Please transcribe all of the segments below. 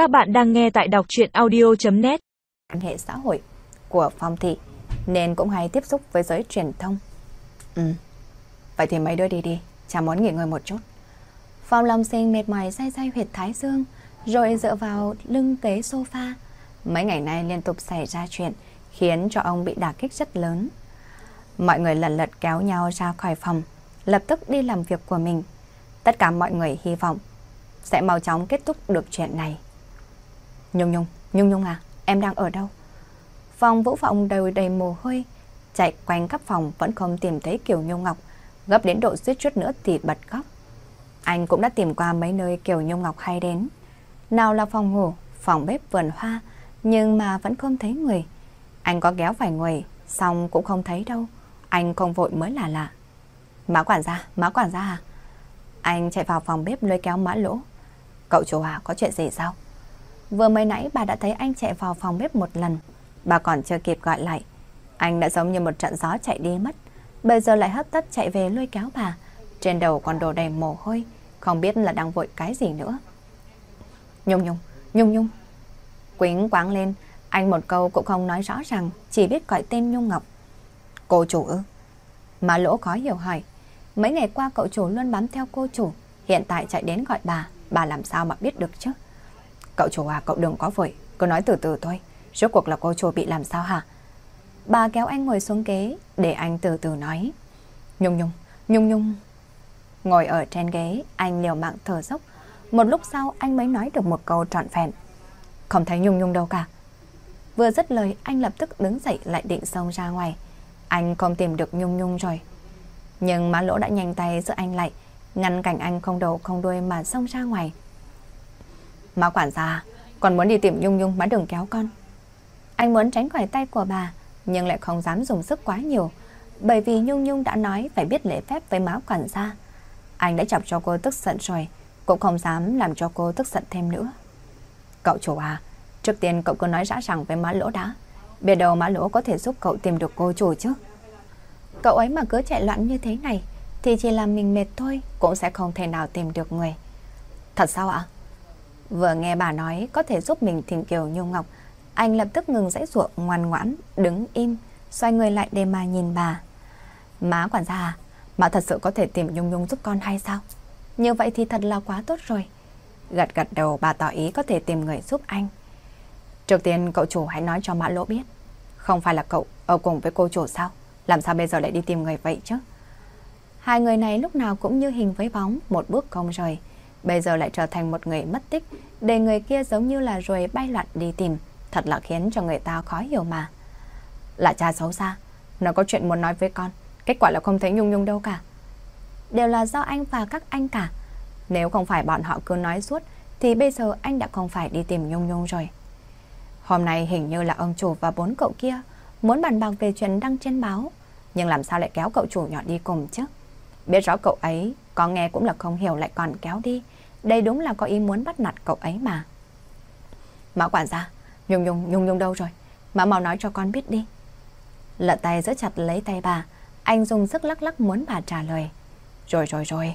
Các bạn đang nghe tại đọc chuyện audio.net Hệ xã hội của Phong Thị nên cũng hay tiếp xúc với giới truyền thông. Ừ, vậy thì mấy đứa đi đi, chả muốn nghỉ ngơi một chút. Phong Long Sinh mệt mỏi say say huyệt thái dương rồi dựa vào lưng ghế sofa. Mấy ngày nay liên tục xảy ra chuyện khiến cho ông bị đả kích rất lớn. Mọi người lần lượt kéo nhau ra khỏi phòng, lập tức đi làm việc của mình. Tất cả mọi người hy vọng sẽ mau chóng kết thúc được chuyện này. Nhung Nhung, Nhung Nhung à, em đang ở đâu? Phòng vũ phòng đều đầy mồ hôi, chạy quanh khắp phòng vẫn không tìm thấy Kiều Nhung Ngọc, gấp đến độ suýt chút nữa thì bật khóc. Anh cũng đã tìm qua mấy nơi Kiều Nhung Ngọc hay đến. Nào là phòng ngủ, phòng bếp vườn hoa, nhưng mà vẫn không thấy người. Anh có kéo vài người, xong cũng không thấy đâu. Anh không vội mới là lạ. Má quản gia, má quản gia à? Anh chạy vào phòng bếp lôi kéo mã lỗ. Cậu chủ à, có chuyện gì sao? Vừa mới nãy bà đã thấy anh chạy vào phòng bếp một lần. Bà còn chưa kịp gọi lại. Anh đã giống như một trận gió chạy đi mất. Bây giờ lại hấp tấp chạy về lôi kéo bà. Trên đầu còn đổ đầy mồ hôi. Không biết là đang vội cái gì nữa. Nhung nhung, nhung nhung. Quýnh quáng lên. Anh một câu cũng không nói rõ ràng. Chỉ biết gọi tên Nhung Ngọc. Cô chủ ư? Má lỗ khó hiểu hỏi. Mấy ngày qua cậu chủ luôn bám theo cô chủ. Hiện tại chạy đến gọi bà. Bà làm sao mà biết được chứ? Cậu chủ à, cậu đừng có vội, cứ nói từ từ thôi. Rốt cuộc là cô chủ bị làm sao hả? Bà kéo anh ngồi xuống ghế để anh từ từ nói. Nhung nhung, nhung nhung. Ngồi ở trên ghế, anh liều mạng thở dốc. Một lúc sau anh mới nói được một câu trọn vẹn. Không thấy nhung nhung đâu cả. Vừa dứt lời, anh lập tức đứng dậy lại định xông ra ngoài. Anh không tìm được nhung nhung rồi. Nhưng má lỗ đã nhanh tay giữ anh lại, ngăn cảnh anh không đầu không đuôi mà xông ra ngoài. Má quản gia, còn muốn đi tìm Nhung Nhung má đừng kéo con. Anh muốn tránh khỏi tay của bà, nhưng lại không dám dùng sức quá nhiều, bởi vì Nhung Nhung đã nói phải biết lễ phép với má quản gia. Anh đã chọc cho cô tức giận rồi, cũng không dám làm cho cô tức giận thêm nữa. Cậu chủ à, trước tiên cậu cứ nói rõ ràng với má lỗ đã. Biết đâu má lỗ có thể giúp cậu tìm được cô chủ chứ. Cậu ấy mà cứ chạy loạn như thế này, thì chỉ làm mình mệt thôi, cũng sẽ không thể nào tìm được người. Thật sao ạ? Vừa nghe bà nói có thể giúp mình tìm Kiều Nhung Ngọc, anh lập tức ngừng dãy ruộng ngoan ngoãn, đứng im, xoay người lại để mà nhìn bà. Má quản gia à, mà thật sự có thể tìm Nhung Nhung giúp con hay sao? Như vậy thì thật là quá tốt rồi. Gật gật đầu bà tỏ ý có thể tìm người giúp anh. Trước tiên cậu chủ hãy nói cho Mã Lỗ biết. Không phải là cậu ở cùng với cô chủ sao? Làm sao bây giờ lại đi tìm người vậy chứ? Hai người này lúc nào cũng như hình với bóng, một bước không rời. Bây giờ lại trở thành một người mất tích, để người kia giống như là rồi bay loạn đi tìm. Thật là khiến cho người ta khó hiểu mà. Là cha xấu xa, nó có chuyện muốn nói với con, kết quả là không thấy Nhung Nhung đâu cả. Đều là do anh và các anh cả. Nếu không phải bọn họ cứ nói suốt, thì bây giờ anh đã không phải đi tìm Nhung Nhung rồi. Hôm nay hình như là ông chủ và bốn cậu kia muốn bàn bạc về chuyện đăng trên báo, nhưng làm sao lại kéo cậu chủ nhỏ đi cùng chứ? Biết rõ cậu ấy có nghe cũng là không hiểu lại còn kéo đi. Đây đúng là có ý muốn bắt nạt cậu ấy mà. Mã quản gia, Nhung Nhung, Nhung Nhung đâu rồi? Mã mau nói cho con biết đi. lợn tay giữ chặt lấy tay bà, anh dùng sức lắc lắc muốn bà trả lời. Rồi rồi rồi.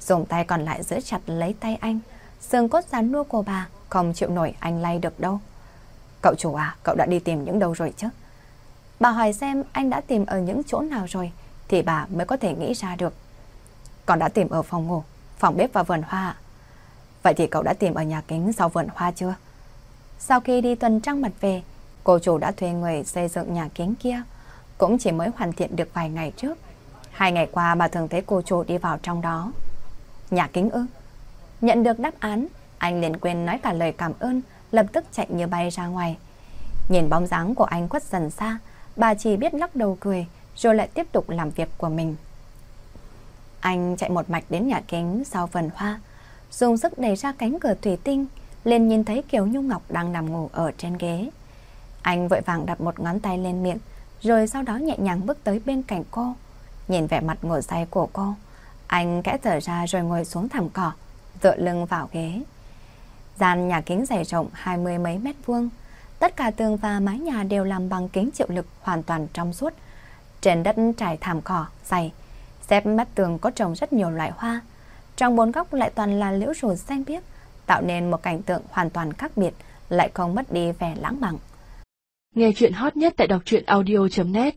Dùng tay còn lại giữ chặt lấy tay anh, xương cốt rắn nua của bà không chịu nổi anh lay được đâu. Cậu chủ à, cậu đã đi tìm những đâu rồi chứ? Bà hỏi xem anh đã tìm ở những chỗ nào rồi thì bà mới có thể nghĩ ra được. Còn đã tìm ở phòng ngủ, phòng bếp và vườn hoa. Vậy thì cậu đã tìm ở nhà kính sau vườn hoa chưa? Sau khi đi tuần trăng mật về, cô chủ đã thuê người xây dựng nhà kính kia. Cũng chỉ mới hoàn thiện được vài ngày trước. Hai ngày qua bà thường thấy cô chủ đi vào trong đó. Nhà kính ư? Nhận được đáp án, anh liền quên nói cả lời cảm ơn, lập tức chạy như bay ra ngoài. Nhìn bóng dáng của anh khuất dần xa, bà chỉ biết lắc đầu cười, rồi lại tiếp tục làm việc của mình. Anh chạy một mạch đến nhà kính sau vườn hoa, dùng sức đẩy ra cánh cửa thủy tinh, liền nhìn thấy Kiều Nhung Ngọc đang nằm ngủ ở trên ghế. Anh vội vàng đặt một ngón tay lên miệng, rồi sau đó nhẹ nhàng bước tới bên cạnh cô. Nhìn vẻ mặt ngồi say của cô, anh kẽ thở ra rồi ngồi xuống thảm cỏ, dựa lưng vào ghế. Gian nhà kính dày rộng hai mươi mấy mét vuông, tất cả tường và mái nhà đều làm bằng kính chịu lực hoàn toàn trong suốt. Trên đất trải thảm cỏ dày, xếp mắt tường có trồng rất nhiều loại hoa. Trong bốn góc lại toàn là liễu rủ xanh biếc, tạo nên một cảnh tượng hoàn toàn khác biệt, lại không mất đi vẻ lãng mạn. Nghe chuyện hot nhất tại đọc truyện audio.net